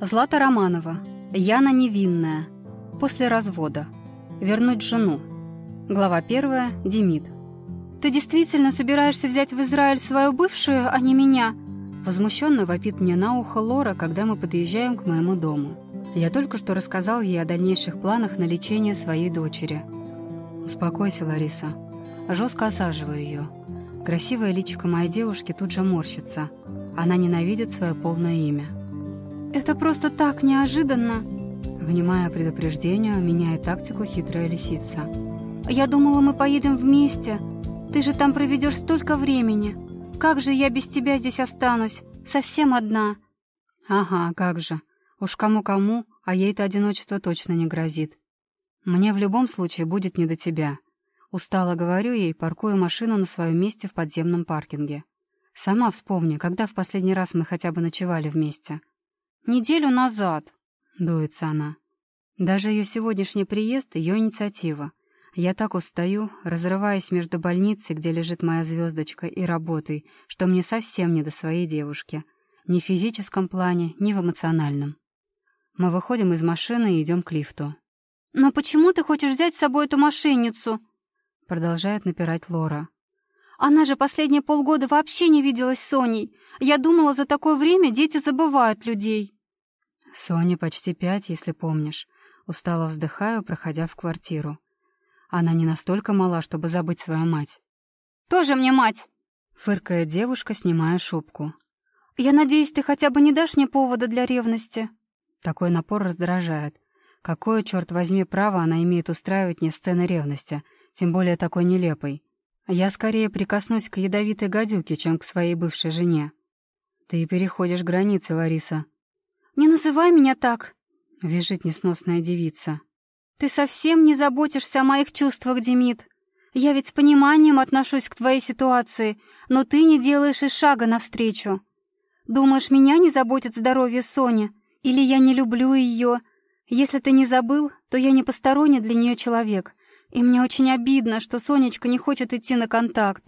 Злата Романова. Яна невинная. После развода. Вернуть жену. Глава первая. Демид. «Ты действительно собираешься взять в Израиль свою бывшую, а не меня?» Возмущенно вопит мне на ухо Лора, когда мы подъезжаем к моему дому. Я только что рассказал ей о дальнейших планах на лечение своей дочери. «Успокойся, Лариса». Жестко осаживаю ее. Красивое личико моей девушки тут же морщится. Она ненавидит свое полное имя. «Это просто так неожиданно!» Внимая предупреждению, меняет тактику хитрая лисица. «Я думала, мы поедем вместе. Ты же там проведешь столько времени. Как же я без тебя здесь останусь? Совсем одна!» «Ага, как же. Уж кому-кому, а ей-то одиночество точно не грозит. Мне в любом случае будет не до тебя». Устало говорю ей, паркую машину на своем месте в подземном паркинге. Сама вспомни, когда в последний раз мы хотя бы ночевали вместе. «Неделю назад», — дуется она. Даже ее сегодняшний приезд — ее инициатива. Я так устаю, разрываясь между больницей, где лежит моя звездочка, и работой, что мне совсем не до своей девушки. Ни в физическом плане, ни в эмоциональном. Мы выходим из машины и идем к лифту. «Но почему ты хочешь взять с собой эту мошенницу?» Продолжает напирать Лора. «Она же последние полгода вообще не виделась с Соней. Я думала, за такое время дети забывают людей». Соне почти пять, если помнишь. Устало вздыхаю, проходя в квартиру. Она не настолько мала, чтобы забыть свою мать. «Тоже мне мать!» Фыркая девушка, снимая шубку. «Я надеюсь, ты хотя бы не дашь мне повода для ревности?» Такой напор раздражает. Какое, черт возьми, право она имеет устраивать мне сцены ревности, тем более такой нелепой. Я скорее прикоснусь к ядовитой гадюке, чем к своей бывшей жене. Ты переходишь границы, Лариса. «Не называй меня так!» — визжит несносная девица. «Ты совсем не заботишься о моих чувствах, Демид. Я ведь с пониманием отношусь к твоей ситуации, но ты не делаешь и шага навстречу. Думаешь, меня не заботит здоровье Сони? Или я не люблю ее? Если ты не забыл, то я не посторонний для нее человек, и мне очень обидно, что Сонечка не хочет идти на контакт».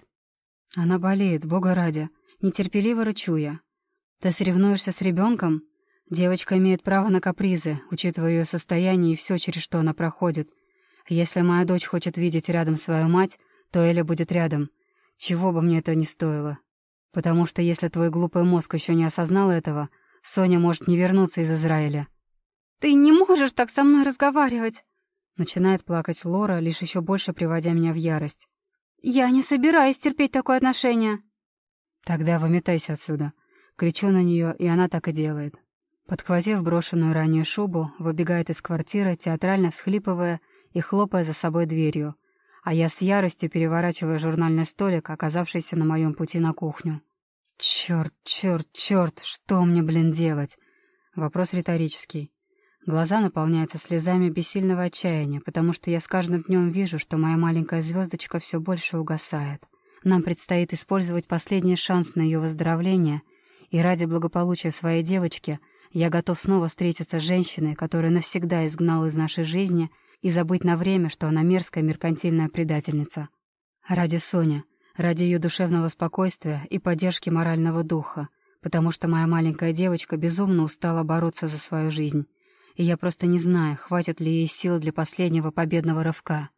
Она болеет, бога ради, нетерпеливо рычу я. «Ты соревнуешься с ребенком?» Девочка имеет право на капризы, учитывая ее состояние и все, через что она проходит. Если моя дочь хочет видеть рядом свою мать, то Эля будет рядом. Чего бы мне это ни стоило. Потому что если твой глупый мозг еще не осознал этого, Соня может не вернуться из Израиля. «Ты не можешь так со мной разговаривать!» Начинает плакать Лора, лишь еще больше приводя меня в ярость. «Я не собираюсь терпеть такое отношение!» «Тогда выметайся отсюда!» Кричу на нее, и она так и делает. Подхватив брошенную ранее шубу, выбегает из квартиры, театрально всхлипывая и хлопая за собой дверью, а я с яростью переворачиваю журнальный столик, оказавшийся на моем пути на кухню. Черт, черт, черт, что мне, блин, делать? Вопрос риторический. Глаза наполняются слезами бессильного отчаяния, потому что я с каждым днем вижу, что моя маленькая звездочка все больше угасает. Нам предстоит использовать последний шанс на ее выздоровление, и ради благополучия своей девочки — я готов снова встретиться с женщиной, которая навсегда изгнала из нашей жизни, и забыть на время, что она мерзкая меркантильная предательница. Ради Сони, ради ее душевного спокойствия и поддержки морального духа, потому что моя маленькая девочка безумно устала бороться за свою жизнь. И я просто не знаю, хватит ли ей сил для последнего победного рывка.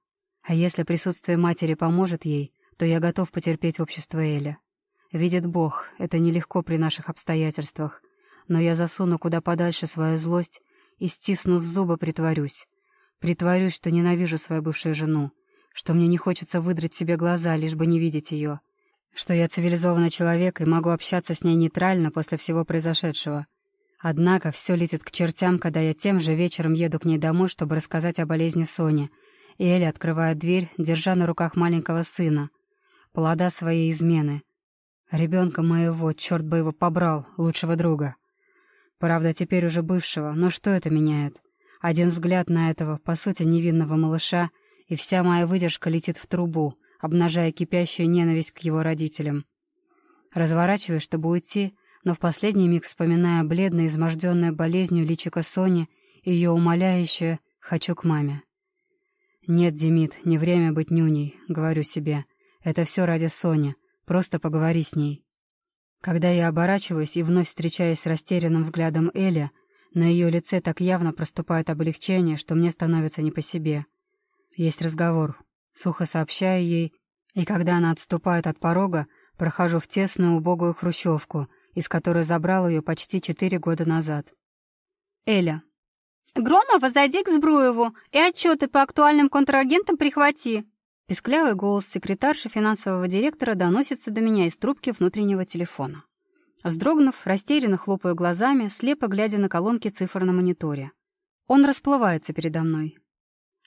А если присутствие матери поможет ей, то я готов потерпеть общество Эля. Видит Бог, это нелегко при наших обстоятельствах, но я засуну куда подальше свою злость и, стиснув зубы, притворюсь. Притворюсь, что ненавижу свою бывшую жену, что мне не хочется выдрать себе глаза, лишь бы не видеть ее, что я цивилизованный человек и могу общаться с ней нейтрально после всего произошедшего. Однако все летит к чертям, когда я тем же вечером еду к ней домой, чтобы рассказать о болезни Сони, и Эля открывает дверь, держа на руках маленького сына, плода своей измены. Ребенка моего, черт бы его побрал, лучшего друга. Правда, теперь уже бывшего, но что это меняет? Один взгляд на этого, по сути, невинного малыша, и вся моя выдержка летит в трубу, обнажая кипящую ненависть к его родителям. Разворачиваюсь, чтобы уйти, но в последний миг вспоминая бледное, изможденное болезнью личико Сони и ее умоляющее «хочу к маме». «Нет, Демид, не время быть нюней», — говорю себе. «Это все ради Сони. Просто поговори с ней». Когда я оборачиваюсь и вновь встречаюсь с растерянным взглядом Эли, На ее лице так явно проступает облегчение, что мне становится не по себе. Есть разговор. Сухо сообщаю ей, и когда она отступает от порога, прохожу в тесную убогую хрущевку, из которой забрал ее почти четыре года назад. Эля. «Громова, зайди к Збруеву и отчеты по актуальным контрагентам прихвати!» Песклявый голос секретарши финансового директора доносится до меня из трубки внутреннего телефона. Вздрогнув, растерянно хлопаю глазами, слепо глядя на колонки цифр на мониторе. Он расплывается передо мной.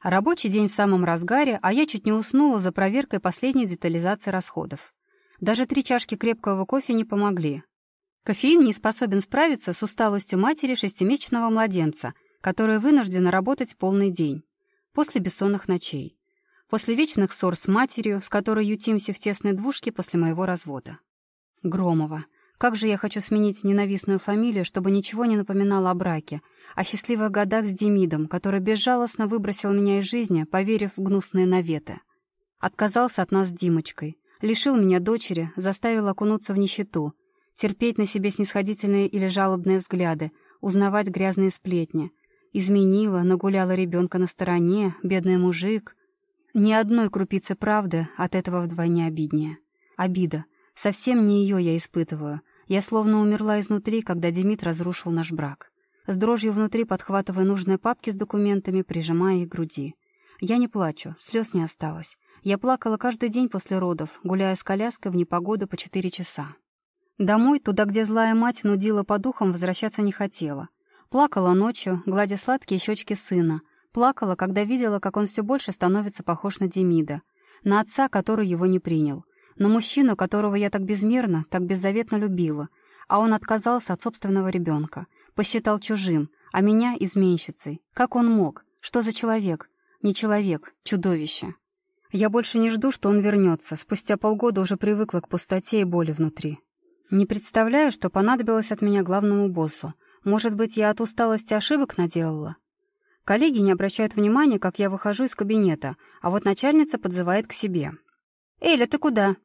Рабочий день в самом разгаре, а я чуть не уснула за проверкой последней детализации расходов. Даже три чашки крепкого кофе не помогли. Кофеин не способен справиться с усталостью матери шестимесячного младенца, которая вынуждена работать полный день. После бессонных ночей. После вечных ссор с матерью, с которой ютимся в тесной двушке после моего развода. Громова. Как же я хочу сменить ненавистную фамилию, чтобы ничего не напоминало о браке, о счастливых годах с Демидом, который безжалостно выбросил меня из жизни, поверив в гнусные наветы. Отказался от нас с Димочкой, лишил меня дочери, заставил окунуться в нищету, терпеть на себе снисходительные или жалобные взгляды, узнавать грязные сплетни. Изменила, нагуляла ребенка на стороне, бедный мужик. Ни одной крупицы правды от этого вдвойне обиднее. Обида. Совсем не ее я испытываю — я словно умерла изнутри, когда Демид разрушил наш брак. С дрожью внутри подхватывая нужные папки с документами, прижимая их к груди. Я не плачу, слез не осталось. Я плакала каждый день после родов, гуляя с коляской в непогоду по четыре часа. Домой, туда, где злая мать нудила по духам, возвращаться не хотела. Плакала ночью, гладя сладкие щечки сына. Плакала, когда видела, как он все больше становится похож на Демида. На отца, который его не принял на мужчину, которого я так безмерно, так беззаветно любила, а он отказался от собственного ребенка, посчитал чужим, а меня — изменщицей. Как он мог? Что за человек? Не человек, чудовище. Я больше не жду, что он вернется, спустя полгода уже привыкла к пустоте и боли внутри. Не представляю, что понадобилось от меня главному боссу. Может быть, я от усталости ошибок наделала? Коллеги не обращают внимания, как я выхожу из кабинета, а вот начальница подзывает к себе. «Эля, ты куда?»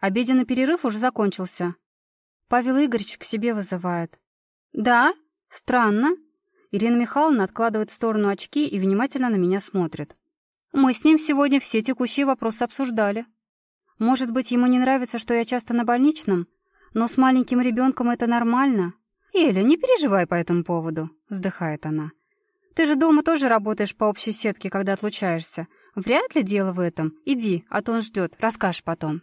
Обеденный перерыв уже закончился. Павел Игоревич к себе вызывает. «Да? Странно». Ирина Михайловна откладывает в сторону очки и внимательно на меня смотрит. «Мы с ним сегодня все текущие вопросы обсуждали. Может быть, ему не нравится, что я часто на больничном? Но с маленьким ребенком это нормально. Эля, не переживай по этому поводу», — вздыхает она. «Ты же дома тоже работаешь по общей сетке, когда отлучаешься. Вряд ли дело в этом. Иди, а то он ждет, расскажешь потом».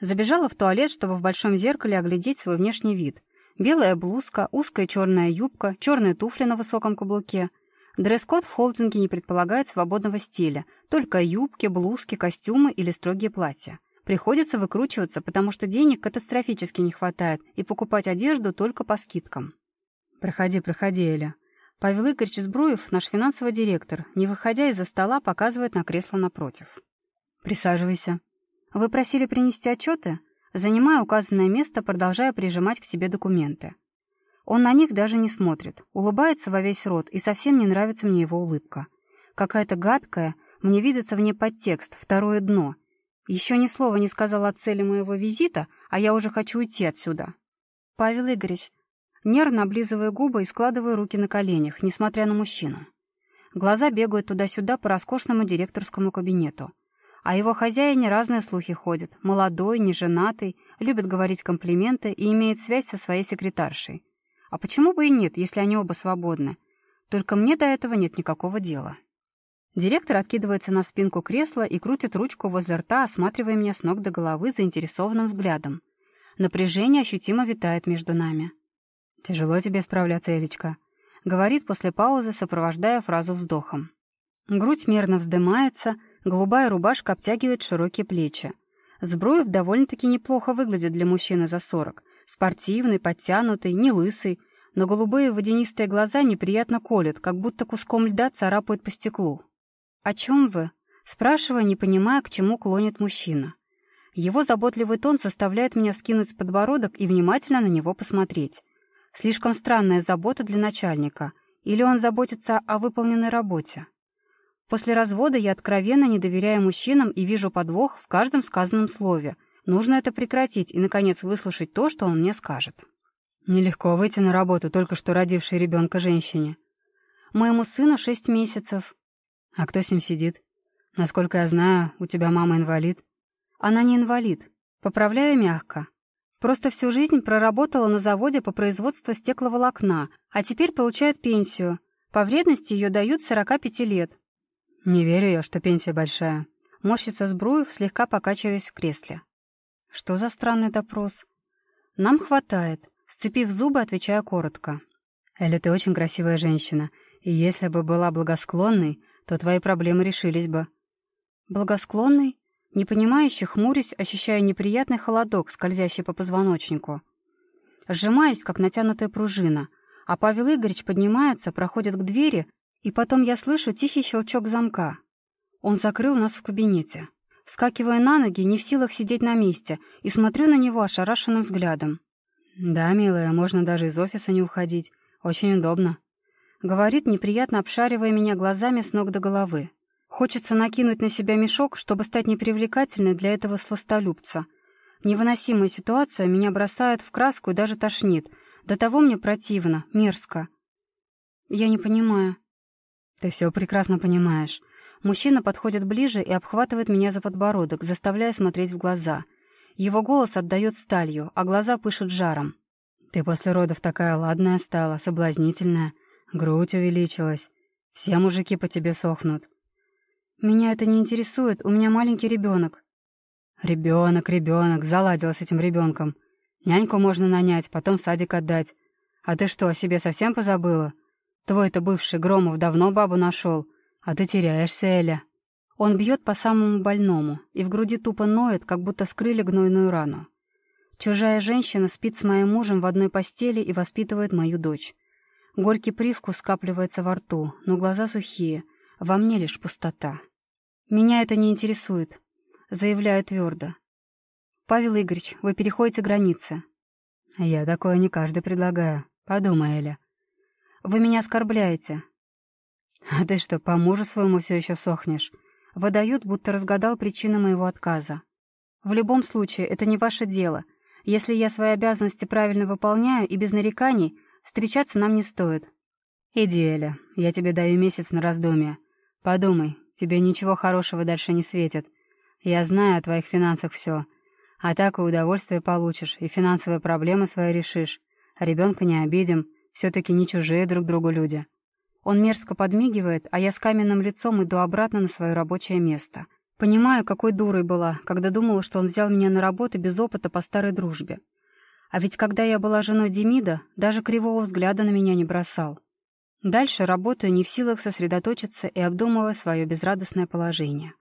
Забежала в туалет, чтобы в большом зеркале оглядеть свой внешний вид. Белая блузка, узкая черная юбка, черные туфли на высоком каблуке. Дресс-код в холдинге не предполагает свободного стиля, только юбки, блузки, костюмы или строгие платья. Приходится выкручиваться, потому что денег катастрофически не хватает, и покупать одежду только по скидкам. «Проходи, проходи, Эля». Павел Игоревич Збруев, наш финансовый директор, не выходя из-за стола, показывает на кресло напротив. «Присаживайся». «Вы просили принести отчеты?» Занимая указанное место, продолжая прижимать к себе документы. Он на них даже не смотрит, улыбается во весь рот, и совсем не нравится мне его улыбка. Какая-то гадкая, мне видится в ней подтекст, второе дно. Еще ни слова не сказал о цели моего визита, а я уже хочу уйти отсюда. Павел Игоревич, нервно облизывая губы и складывая руки на коленях, несмотря на мужчину. Глаза бегают туда-сюда по роскошному директорскому кабинету. О его хозяине разные слухи ходят. Молодой, неженатый, любит говорить комплименты и имеет связь со своей секретаршей. А почему бы и нет, если они оба свободны? Только мне до этого нет никакого дела. Директор откидывается на спинку кресла и крутит ручку возле рта, осматривая меня с ног до головы заинтересованным взглядом. Напряжение ощутимо витает между нами. «Тяжело тебе справляться, Элечка», — говорит после паузы, сопровождая фразу вздохом. Грудь мерно вздымается — Голубая рубашка обтягивает широкие плечи. Сбруев довольно-таки неплохо выглядит для мужчины за сорок. Спортивный, подтянутый, не лысый, но голубые водянистые глаза неприятно колят, как будто куском льда царапают по стеклу. «О чем вы?» Спрашивая, не понимая, к чему клонит мужчина. Его заботливый тон заставляет меня вскинуть подбородок и внимательно на него посмотреть. Слишком странная забота для начальника. Или он заботится о выполненной работе? После развода я откровенно не доверяю мужчинам и вижу подвох в каждом сказанном слове. Нужно это прекратить и, наконец, выслушать то, что он мне скажет. Нелегко выйти на работу только что родившей ребенка женщине. Моему сыну шесть месяцев. А кто с ним сидит? Насколько я знаю, у тебя мама инвалид. Она не инвалид. Поправляю мягко. Просто всю жизнь проработала на заводе по производству стекловолокна, а теперь получает пенсию. По вредности ее дают 45 лет. Не верю я, что пенсия большая. Морщится Сбруев, слегка покачиваясь в кресле. Что за странный допрос? Нам хватает. Сцепив зубы, отвечаю коротко. «Эля, ты очень красивая женщина, и если бы была благосклонной, то твои проблемы решились бы». «Благосклонный?» Непонимающе хмурясь, ощущая неприятный холодок, скользящий по позвоночнику. Сжимаясь, как натянутая пружина, а Павел Игоревич поднимается, проходит к двери, и потом я слышу тихий щелчок замка. Он закрыл нас в кабинете. Вскакивая на ноги, не в силах сидеть на месте, и смотрю на него ошарашенным взглядом. «Да, милая, можно даже из офиса не уходить. Очень удобно», — говорит, неприятно обшаривая меня глазами с ног до головы. Хочется накинуть на себя мешок, чтобы стать непривлекательной для этого сластолюбца. Невыносимая ситуация меня бросает в краску и даже тошнит. До того мне противно, мерзко. Я не понимаю. Ты все прекрасно понимаешь. Мужчина подходит ближе и обхватывает меня за подбородок, заставляя смотреть в глаза. Его голос отдает сталью, а глаза пышут жаром. «Ты после родов такая ладная стала, соблазнительная. Грудь увеличилась. Все мужики по тебе сохнут». «Меня это не интересует, у меня маленький ребенок». «Ребенок, ребенок, заладила с этим ребенком. Няньку можно нанять, потом в садик отдать. А ты что, о себе совсем позабыла? Твой-то бывший Громов давно бабу нашел, а ты теряешься, Эля». Он бьет по самому больному, и в груди тупо ноет, как будто скрыли гнойную рану. Чужая женщина спит с моим мужем в одной постели и воспитывает мою дочь. Горький привкус скапливается во рту, но глаза сухие, во мне лишь пустота. «Меня это не интересует», — заявляю твердо. «Павел Игоревич, вы переходите границы». «Я такое не каждый предлагаю. Подумай, Эля». «Вы меня оскорбляете». «А ты что, по мужу своему все еще сохнешь?» Выдают, будто разгадал причину моего отказа. В любом случае, это не ваше дело. Если я свои обязанности правильно выполняю и без нареканий, встречаться нам не стоит. Иди, Эля, я тебе даю месяц на раздумье. Подумай, тебе ничего хорошего дальше не светит. Я знаю о твоих финансах все. А так и удовольствие получишь, и финансовые проблемы свои решишь. Ребенка не обидим, все-таки не чужие друг другу люди. Он мерзко подмигивает, а я с каменным лицом иду обратно на свое рабочее место. Понимаю, какой дурой была, когда думала, что он взял меня на работу без опыта по старой дружбе. А ведь когда я была женой Демида, даже кривого взгляда на меня не бросал. Дальше работаю не в силах сосредоточиться и обдумывая свое безрадостное положение.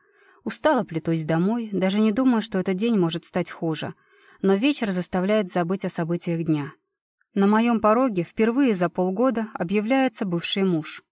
Устала плетусь домой, даже не думая, что этот день может стать хуже. Но вечер заставляет забыть о событиях дня. На моем пороге впервые за полгода объявляется бывший муж.